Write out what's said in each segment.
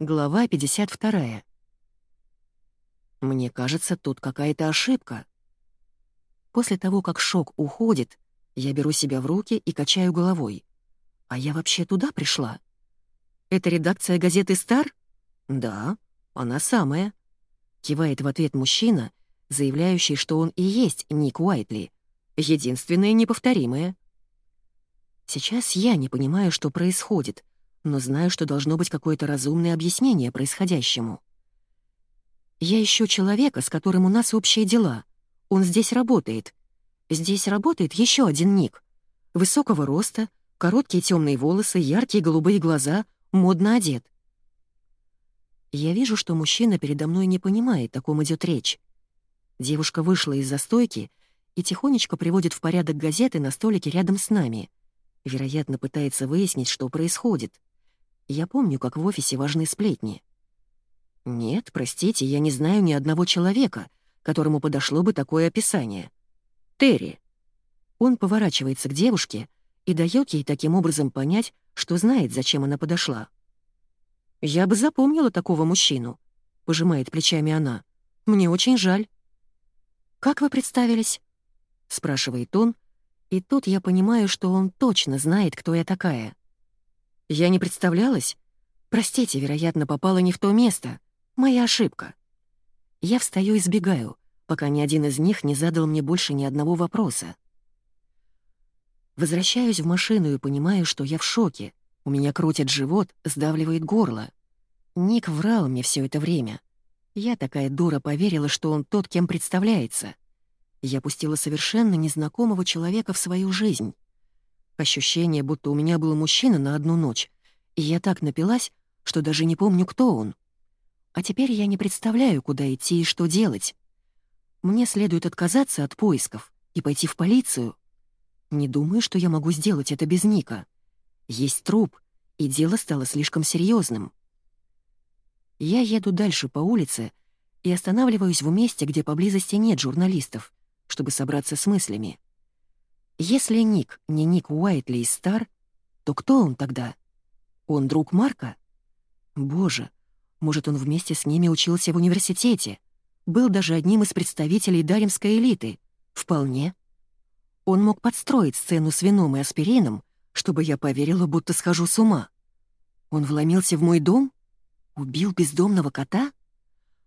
Глава 52. Мне кажется, тут какая-то ошибка. После того, как шок уходит, я беру себя в руки и качаю головой. А я вообще туда пришла? Это редакция газеты «Стар»? Да, она самая. Кивает в ответ мужчина, заявляющий, что он и есть Ник Уайтли. Единственное неповторимое. Сейчас я не понимаю, что происходит, но знаю, что должно быть какое-то разумное объяснение происходящему. Я ищу человека, с которым у нас общие дела. Он здесь работает. Здесь работает еще один Ник. Высокого роста, короткие темные волосы, яркие голубые глаза, модно одет. Я вижу, что мужчина передо мной не понимает, о ком идет речь. Девушка вышла из застойки и тихонечко приводит в порядок газеты на столике рядом с нами. Вероятно, пытается выяснить, что происходит. Я помню, как в офисе важны сплетни. Нет, простите, я не знаю ни одного человека, которому подошло бы такое описание. Терри. Он поворачивается к девушке и дает ей таким образом понять, что знает, зачем она подошла. «Я бы запомнила такого мужчину», — пожимает плечами она. «Мне очень жаль». «Как вы представились?» — спрашивает он, и тут я понимаю, что он точно знает, кто я такая. Я не представлялась? Простите, вероятно, попала не в то место. Моя ошибка. Я встаю и сбегаю, пока ни один из них не задал мне больше ни одного вопроса. Возвращаюсь в машину и понимаю, что я в шоке. У меня крутит живот, сдавливает горло. Ник врал мне все это время. Я такая дура поверила, что он тот, кем представляется. Я пустила совершенно незнакомого человека в свою жизнь. Ощущение, будто у меня был мужчина на одну ночь, и я так напилась, что даже не помню, кто он. А теперь я не представляю, куда идти и что делать. Мне следует отказаться от поисков и пойти в полицию. Не думаю, что я могу сделать это без Ника. Есть труп, и дело стало слишком серьезным. Я еду дальше по улице и останавливаюсь в месте, где поблизости нет журналистов, чтобы собраться с мыслями. Если Ник не Ник Уайтли из Стар, то кто он тогда? Он друг Марка? Боже, может, он вместе с ними учился в университете, был даже одним из представителей даремской элиты. Вполне. Он мог подстроить сцену с вином и аспирином, чтобы я поверила, будто схожу с ума. Он вломился в мой дом? Убил бездомного кота?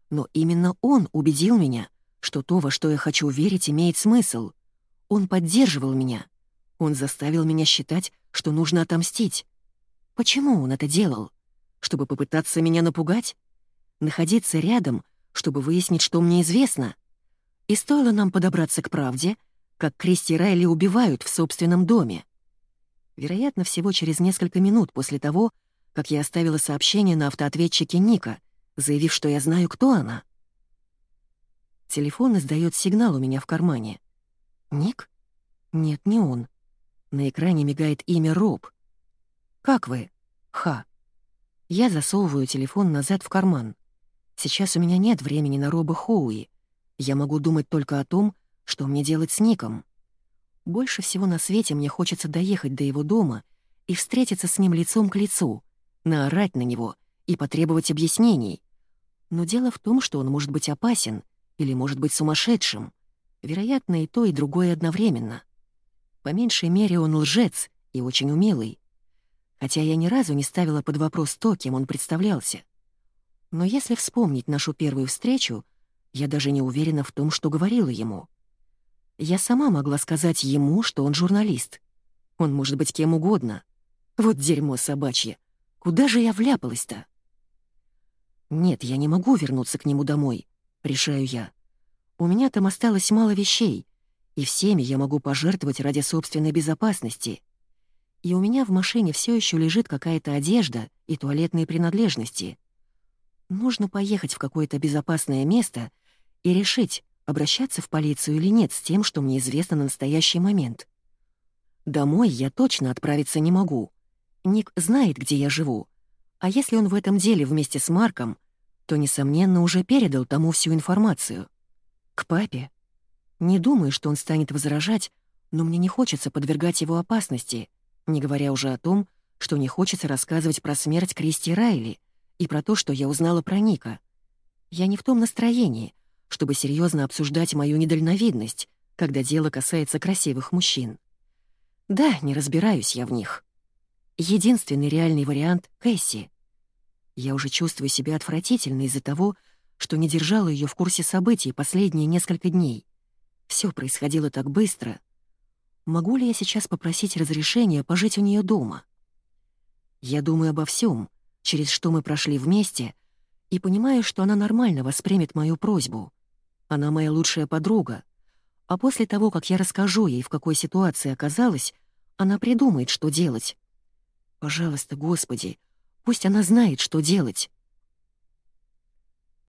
Но именно он убедил меня, что то, во что я хочу верить, имеет смысл — он поддерживал меня. Он заставил меня считать, что нужно отомстить. Почему он это делал? Чтобы попытаться меня напугать? Находиться рядом, чтобы выяснить, что мне известно? И стоило нам подобраться к правде, как Кристи Райли убивают в собственном доме. Вероятно, всего через несколько минут после того, как я оставила сообщение на автоответчике Ника, заявив, что я знаю, кто она. Телефон издает сигнал у меня в кармане — «Ник? Нет, не он. На экране мигает имя Роб. Как вы? Ха. Я засовываю телефон назад в карман. Сейчас у меня нет времени на Роба Хоуи. Я могу думать только о том, что мне делать с Ником. Больше всего на свете мне хочется доехать до его дома и встретиться с ним лицом к лицу, наорать на него и потребовать объяснений. Но дело в том, что он может быть опасен или может быть сумасшедшим. Вероятно, и то, и другое одновременно. По меньшей мере, он лжец и очень умелый. Хотя я ни разу не ставила под вопрос то, кем он представлялся. Но если вспомнить нашу первую встречу, я даже не уверена в том, что говорила ему. Я сама могла сказать ему, что он журналист. Он может быть кем угодно. Вот дерьмо собачье. Куда же я вляпалась-то? Нет, я не могу вернуться к нему домой, решаю я. У меня там осталось мало вещей, и всеми я могу пожертвовать ради собственной безопасности. И у меня в машине все еще лежит какая-то одежда и туалетные принадлежности. Нужно поехать в какое-то безопасное место и решить, обращаться в полицию или нет с тем, что мне известно на настоящий момент. Домой я точно отправиться не могу. Ник знает, где я живу. А если он в этом деле вместе с Марком, то, несомненно, уже передал тому всю информацию. К папе? Не думаю, что он станет возражать, но мне не хочется подвергать его опасности, не говоря уже о том, что не хочется рассказывать про смерть Кристи Райли и про то, что я узнала про Ника. Я не в том настроении, чтобы серьезно обсуждать мою недальновидность, когда дело касается красивых мужчин. Да, не разбираюсь я в них. Единственный реальный вариант — Кэсси. Я уже чувствую себя отвратительно из-за того, что не держала ее в курсе событий последние несколько дней. Все происходило так быстро. Могу ли я сейчас попросить разрешения пожить у нее дома? Я думаю обо всем, через что мы прошли вместе, и понимаю, что она нормально воспримет мою просьбу. Она моя лучшая подруга. А после того, как я расскажу ей, в какой ситуации оказалась, она придумает, что делать. Пожалуйста, Господи, пусть она знает, что делать.